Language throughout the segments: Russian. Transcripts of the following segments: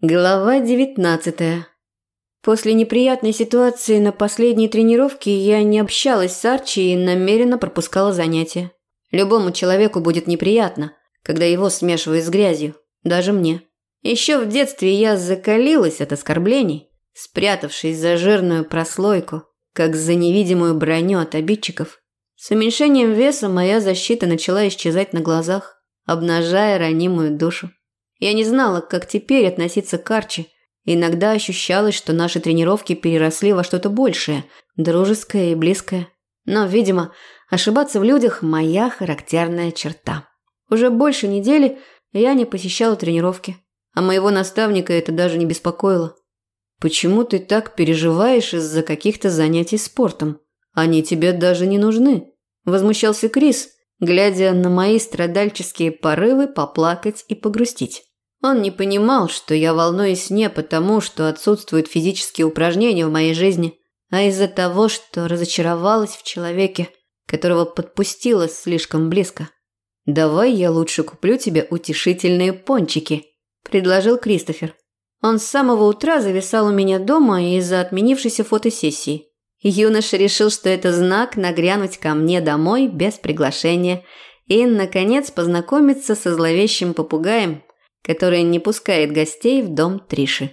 Глава 19. После неприятной ситуации на последней тренировке я не общалась с Арчи и намеренно пропускала занятия. Любому человеку будет неприятно, когда его смешивают с грязью, даже мне. Еще в детстве я закалилась от оскорблений, спрятавшись за жирную прослойку, как за невидимую броню от обидчиков. С уменьшением веса моя защита начала исчезать на глазах, обнажая ранимую душу. Я не знала, как теперь относиться к Арчи. Иногда ощущалось, что наши тренировки переросли во что-то большее, дружеское и близкое. Но, видимо, ошибаться в людях – моя характерная черта. Уже больше недели я не посещала тренировки, а моего наставника это даже не беспокоило. «Почему ты так переживаешь из-за каких-то занятий спортом? Они тебе даже не нужны», – возмущался Крис, глядя на мои страдальческие порывы поплакать и погрустить. Он не понимал, что я волнуюсь не потому, что отсутствуют физические упражнения в моей жизни, а из-за того, что разочаровалась в человеке, которого подпустила слишком близко. «Давай я лучше куплю тебе утешительные пончики», – предложил Кристофер. Он с самого утра зависал у меня дома из-за отменившейся фотосессии. Юноша решил, что это знак нагрянуть ко мне домой без приглашения и, наконец, познакомиться со зловещим попугаем, которая не пускает гостей в дом Триши.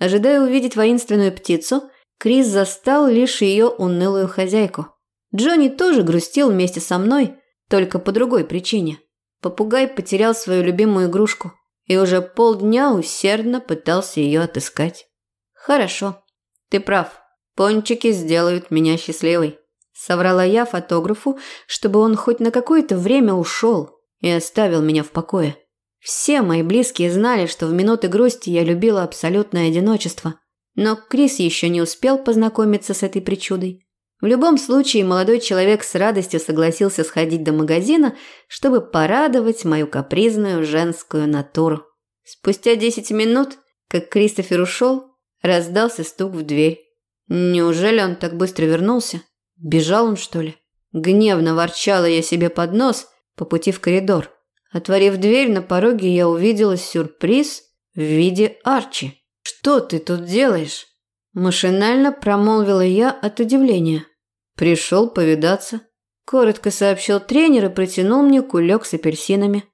Ожидая увидеть воинственную птицу, Крис застал лишь ее унылую хозяйку. Джонни тоже грустил вместе со мной, только по другой причине. Попугай потерял свою любимую игрушку и уже полдня усердно пытался ее отыскать. «Хорошо, ты прав. Пончики сделают меня счастливой», – соврала я фотографу, чтобы он хоть на какое-то время ушел и оставил меня в покое. Все мои близкие знали, что в минуты грусти я любила абсолютное одиночество. Но Крис еще не успел познакомиться с этой причудой. В любом случае, молодой человек с радостью согласился сходить до магазина, чтобы порадовать мою капризную женскую натуру. Спустя 10 минут, как Кристофер ушел, раздался стук в дверь. Неужели он так быстро вернулся? Бежал он, что ли? Гневно ворчала я себе под нос по пути в коридор. Отворив дверь, на пороге я увидела сюрприз в виде Арчи. «Что ты тут делаешь?» Машинально промолвила я от удивления. «Пришел повидаться», – коротко сообщил тренер и протянул мне кулек с апельсинами.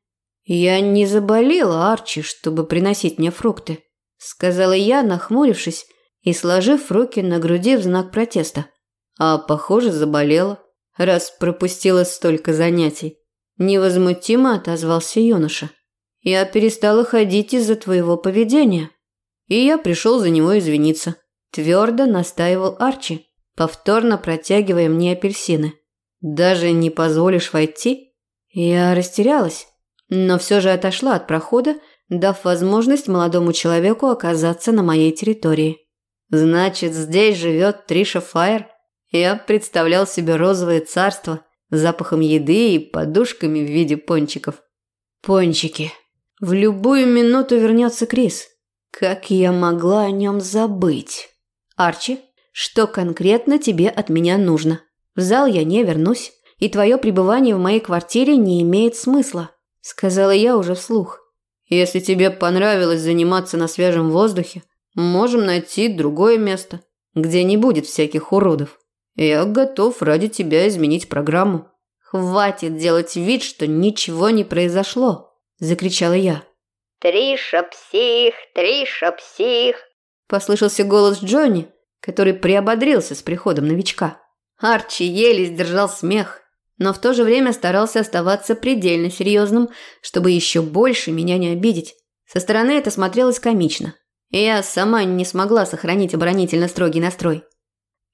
«Я не заболела, Арчи, чтобы приносить мне фрукты», – сказала я, нахмурившись и сложив руки на груди в знак протеста. А, похоже, заболела, раз пропустила столько занятий. Невозмутимо отозвался юноша. Я перестала ходить из-за твоего поведения. И я пришел за него извиниться. Твердо настаивал Арчи, повторно протягивая мне апельсины. Даже не позволишь войти? Я растерялась, но все же отошла от прохода, дав возможность молодому человеку оказаться на моей территории. Значит, здесь живет Триша Файер? Я представлял себе розовое царство – запахом еды и подушками в виде пончиков. Пончики. В любую минуту вернется Крис. Как я могла о нем забыть? Арчи, что конкретно тебе от меня нужно? В зал я не вернусь, и твое пребывание в моей квартире не имеет смысла, сказала я уже вслух. Если тебе понравилось заниматься на свежем воздухе, можем найти другое место, где не будет всяких уродов. Я готов ради тебя изменить программу. Хватит делать вид, что ничего не произошло, закричала я. Триша псих, Триша псих, послышался голос Джонни, который приободрился с приходом новичка. Арчи еле сдержал смех, но в то же время старался оставаться предельно серьезным, чтобы еще больше меня не обидеть. Со стороны это смотрелось комично. И я сама не смогла сохранить оборонительно строгий настрой.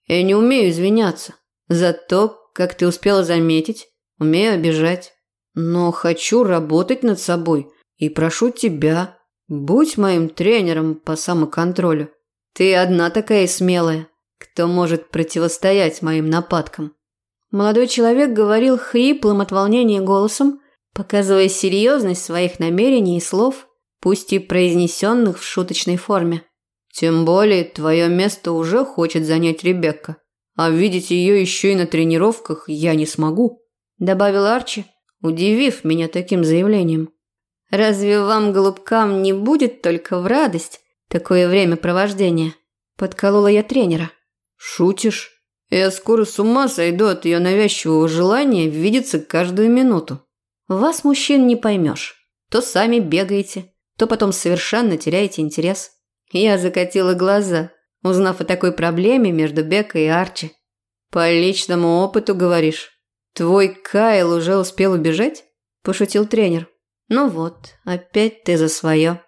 Я не умею извиняться. За то, как ты успела заметить, умею обижать. Но хочу работать над собой и прошу тебя, будь моим тренером по самоконтролю. Ты одна такая смелая, кто может противостоять моим нападкам. Молодой человек говорил хриплым от волнения голосом, показывая серьезность своих намерений и слов, пусть и произнесенных в шуточной форме. Тем более твое место уже хочет занять Ребекка, а видеть ее еще и на тренировках я не смогу», – добавил Арчи, удивив меня таким заявлением. «Разве вам, голубкам, не будет только в радость, такое времяпровождение. Подколола я тренера. Шутишь? Я скоро с ума сойду от ее навязчивого желания видеться каждую минуту. Вас, мужчин, не поймешь. То сами бегаете, то потом совершенно теряете интерес. Я закатила глаза, узнав о такой проблеме между Бекой и Арчи. По личному опыту говоришь? Твой Кайл уже успел убежать? Пошутил тренер. Ну вот, опять ты за свое.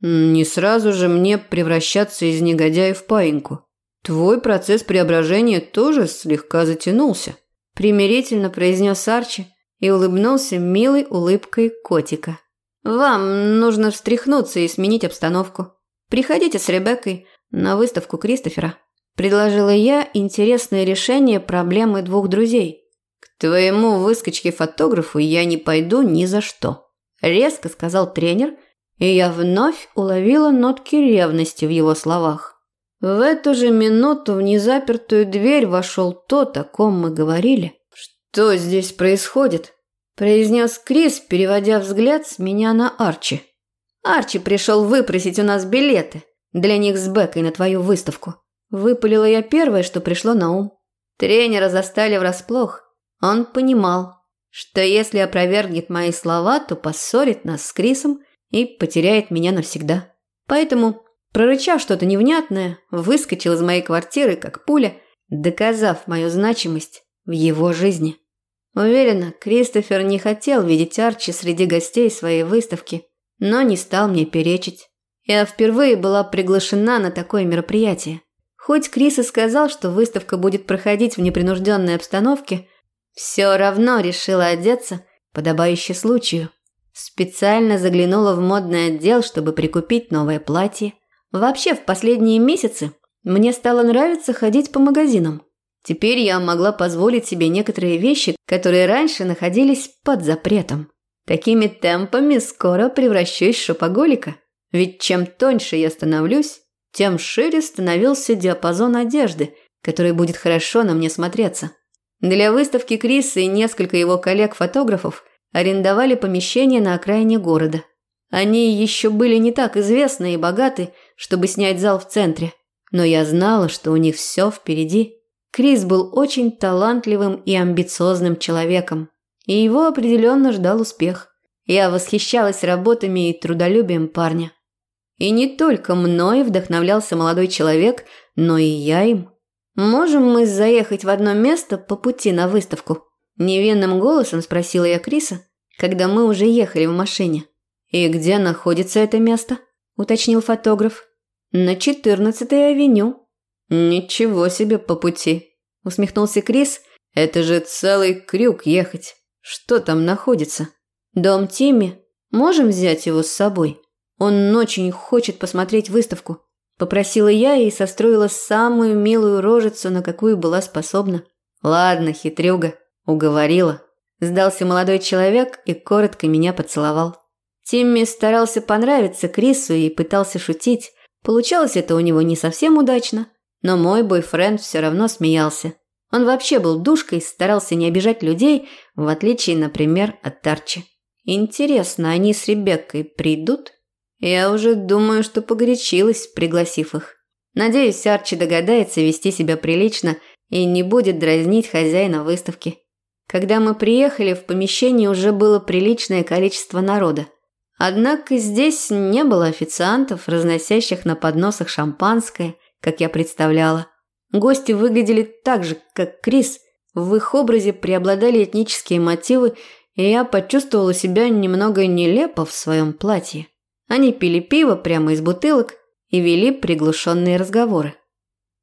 Не сразу же мне превращаться из негодяя в паиньку. Твой процесс преображения тоже слегка затянулся. Примирительно произнес Арчи и улыбнулся милой улыбкой котика. Вам нужно встряхнуться и сменить обстановку. Приходите с Ребеккой на выставку Кристофера. Предложила я интересное решение проблемы двух друзей. К твоему выскочке-фотографу я не пойду ни за что. Резко сказал тренер, и я вновь уловила нотки ревности в его словах. В эту же минуту в незапертую дверь вошел тот, о ком мы говорили. «Что здесь происходит?» – произнес Крис, переводя взгляд с меня на Арчи. «Арчи пришел выпросить у нас билеты для них с Бекой на твою выставку». Выпалила я первое, что пришло на ум. Тренера застали врасплох. Он понимал, что если опровергнет мои слова, то поссорит нас с Крисом и потеряет меня навсегда. Поэтому Прорычав что-то невнятное, выскочил из моей квартиры, как пуля, доказав мою значимость в его жизни. Уверена, Кристофер не хотел видеть Арчи среди гостей своей выставки, но не стал мне перечить. Я впервые была приглашена на такое мероприятие. Хоть Крис и сказал, что выставка будет проходить в непринужденной обстановке, все равно решила одеться, подобающе случаю. Специально заглянула в модный отдел, чтобы прикупить новое платье – Вообще, в последние месяцы мне стало нравиться ходить по магазинам. Теперь я могла позволить себе некоторые вещи, которые раньше находились под запретом. Такими темпами скоро превращусь в шопоголика. Ведь чем тоньше я становлюсь, тем шире становился диапазон одежды, который будет хорошо на мне смотреться. Для выставки Криса и несколько его коллег-фотографов арендовали помещение на окраине города. Они еще были не так известны и богаты, чтобы снять зал в центре. Но я знала, что у них все впереди. Крис был очень талантливым и амбициозным человеком, и его определенно ждал успех. Я восхищалась работами и трудолюбием парня. И не только мной вдохновлялся молодой человек, но и я им. «Можем мы заехать в одно место по пути на выставку?» Невинным голосом спросила я Криса, когда мы уже ехали в машине. «И где находится это место?» – уточнил фотограф. «На 14-й авеню». «Ничего себе по пути», – усмехнулся Крис. «Это же целый крюк ехать. Что там находится?» «Дом Тимми. Можем взять его с собой? Он очень хочет посмотреть выставку». Попросила я и состроила самую милую рожицу, на какую была способна. «Ладно, хитрюга, уговорила». Сдался молодой человек и коротко меня поцеловал. Тимми старался понравиться Крису и пытался шутить. Получалось это у него не совсем удачно, но мой бойфренд все равно смеялся. Он вообще был душкой, старался не обижать людей, в отличие, например, от Тарчи. Интересно, они с Ребеккой придут? Я уже думаю, что погорячилась, пригласив их. Надеюсь, Арчи догадается вести себя прилично и не будет дразнить хозяина выставки. Когда мы приехали, в помещении уже было приличное количество народа. Однако здесь не было официантов, разносящих на подносах шампанское, как я представляла. Гости выглядели так же, как Крис. В их образе преобладали этнические мотивы, и я почувствовала себя немного нелепо в своем платье. Они пили пиво прямо из бутылок и вели приглушенные разговоры.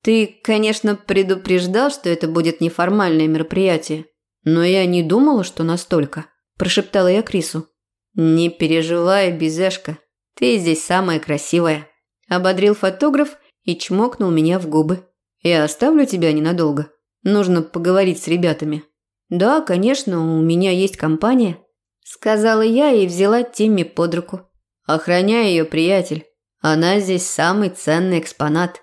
«Ты, конечно, предупреждал, что это будет неформальное мероприятие, но я не думала, что настолько», – прошептала я Крису. «Не переживай, Безешка, ты здесь самая красивая», – ободрил фотограф и чмокнул меня в губы. «Я оставлю тебя ненадолго. Нужно поговорить с ребятами». «Да, конечно, у меня есть компания», – сказала я и взяла Тимми под руку. «Охраняй ее, приятель. Она здесь самый ценный экспонат».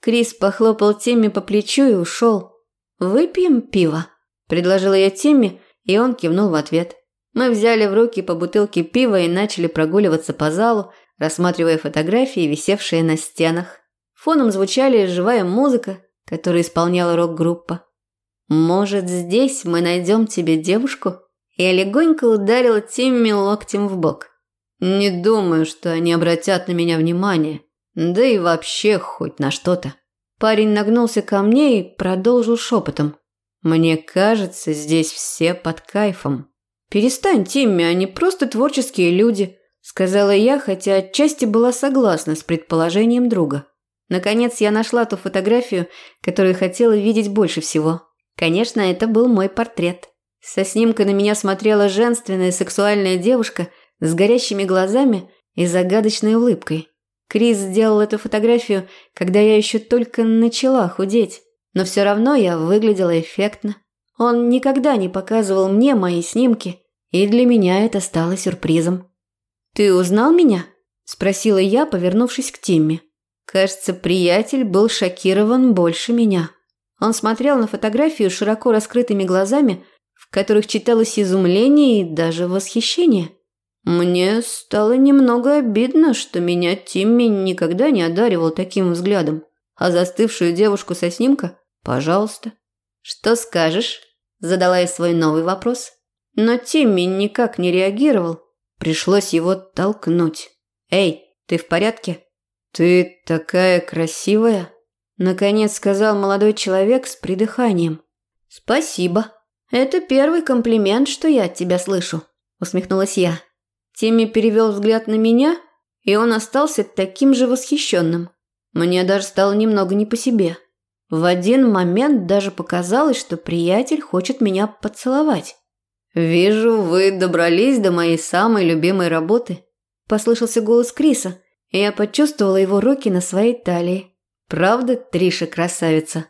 Крис похлопал Тимми по плечу и ушел. «Выпьем пиво», – предложила я Тимми, и он кивнул в ответ. Мы взяли в руки по бутылке пива и начали прогуливаться по залу, рассматривая фотографии, висевшие на стенах. Фоном звучали живая музыка, которую исполняла рок-группа. «Может, здесь мы найдем тебе девушку?» Я легонько ударила Тимми локтем в бок. «Не думаю, что они обратят на меня внимание. Да и вообще хоть на что-то». Парень нагнулся ко мне и продолжил шепотом. «Мне кажется, здесь все под кайфом». «Перестань, Тимми, они просто творческие люди», – сказала я, хотя отчасти была согласна с предположением друга. Наконец я нашла ту фотографию, которую хотела видеть больше всего. Конечно, это был мой портрет. Со снимка на меня смотрела женственная сексуальная девушка с горящими глазами и загадочной улыбкой. Крис сделал эту фотографию, когда я еще только начала худеть, но все равно я выглядела эффектно. Он никогда не показывал мне мои снимки, и для меня это стало сюрпризом. «Ты узнал меня?» – спросила я, повернувшись к Тимми. Кажется, приятель был шокирован больше меня. Он смотрел на фотографию широко раскрытыми глазами, в которых читалось изумление и даже восхищение. Мне стало немного обидно, что меня Тимми никогда не одаривал таким взглядом. А застывшую девушку со снимка – пожалуйста. «Что скажешь?» – задала я свой новый вопрос. Но Тимми никак не реагировал. Пришлось его толкнуть. «Эй, ты в порядке?» «Ты такая красивая!» – наконец сказал молодой человек с придыханием. «Спасибо. Это первый комплимент, что я от тебя слышу», – усмехнулась я. Тимми перевел взгляд на меня, и он остался таким же восхищенным. Мне даже стало немного не по себе. В один момент даже показалось, что приятель хочет меня поцеловать. «Вижу, вы добрались до моей самой любимой работы», – послышался голос Криса, я почувствовала его руки на своей талии. «Правда, Триша красавица?»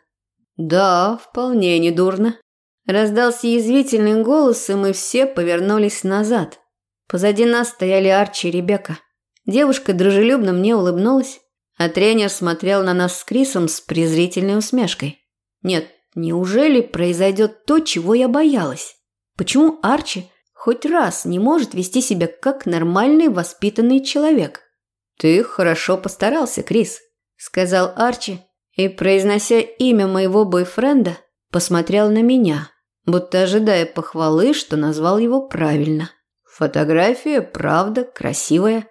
«Да, вполне недурно». Раздался язвительный голос, и мы все повернулись назад. Позади нас стояли Арчи и Ребекка. Девушка дружелюбно мне улыбнулась, а тренер смотрел на нас с Крисом с презрительной усмешкой. Нет, неужели произойдет то, чего я боялась? Почему Арчи хоть раз не может вести себя как нормальный воспитанный человек? «Ты хорошо постарался, Крис», – сказал Арчи, и, произнося имя моего бойфренда, посмотрел на меня, будто ожидая похвалы, что назвал его правильно. Фотография, правда, красивая.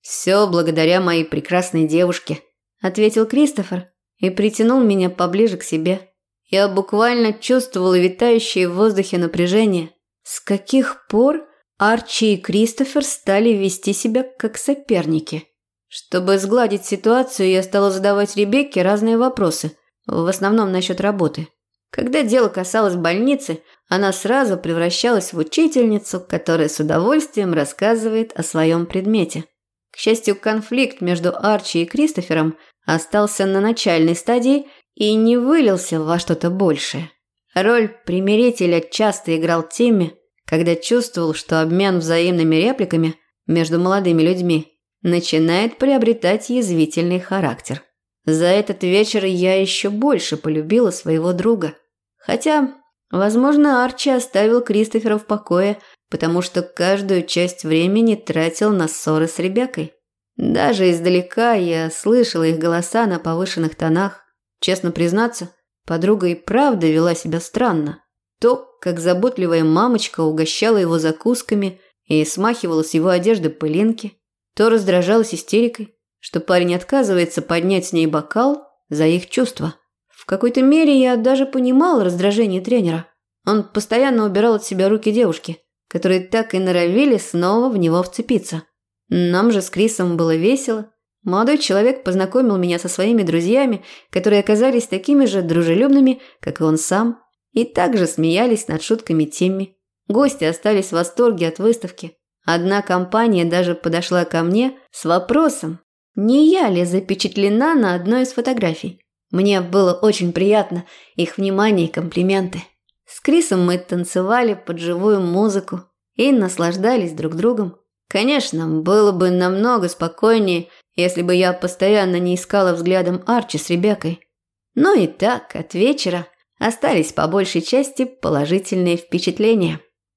Все благодаря моей прекрасной девушке, ответил Кристофер и притянул меня поближе к себе. Я буквально чувствовала витающее в воздухе напряжение. С каких пор Арчи и Кристофер стали вести себя как соперники? Чтобы сгладить ситуацию, я стала задавать Ребекке разные вопросы, в основном насчет работы. Когда дело касалось больницы, она сразу превращалась в учительницу, которая с удовольствием рассказывает о своем предмете. К счастью, конфликт между Арчи и Кристофером остался на начальной стадии и не вылился во что-то большее. Роль примирителя часто играл Тимми, когда чувствовал, что обмен взаимными репликами между молодыми людьми начинает приобретать язвительный характер. За этот вечер я еще больше полюбила своего друга. Хотя Возможно, Арчи оставил Кристофера в покое, потому что каждую часть времени тратил на ссоры с Ребеккой. Даже издалека я слышала их голоса на повышенных тонах. Честно признаться, подруга и правда вела себя странно. То, как заботливая мамочка угощала его закусками и смахивала с его одежды пылинки, то раздражалась истерикой, что парень отказывается поднять с ней бокал за их чувства. В какой-то мере я даже понимал раздражение тренера. Он постоянно убирал от себя руки девушки, которые так и норовили снова в него вцепиться. Нам же с Крисом было весело. Молодой человек познакомил меня со своими друзьями, которые оказались такими же дружелюбными, как и он сам, и также смеялись над шутками Тимми. Гости остались в восторге от выставки. Одна компания даже подошла ко мне с вопросом, не я ли запечатлена на одной из фотографий. Мне было очень приятно их внимание и комплименты. С Крисом мы танцевали под живую музыку и наслаждались друг другом. Конечно, было бы намного спокойнее, если бы я постоянно не искала взглядом Арчи с Ребеккой. Но и так от вечера остались по большей части положительные впечатления.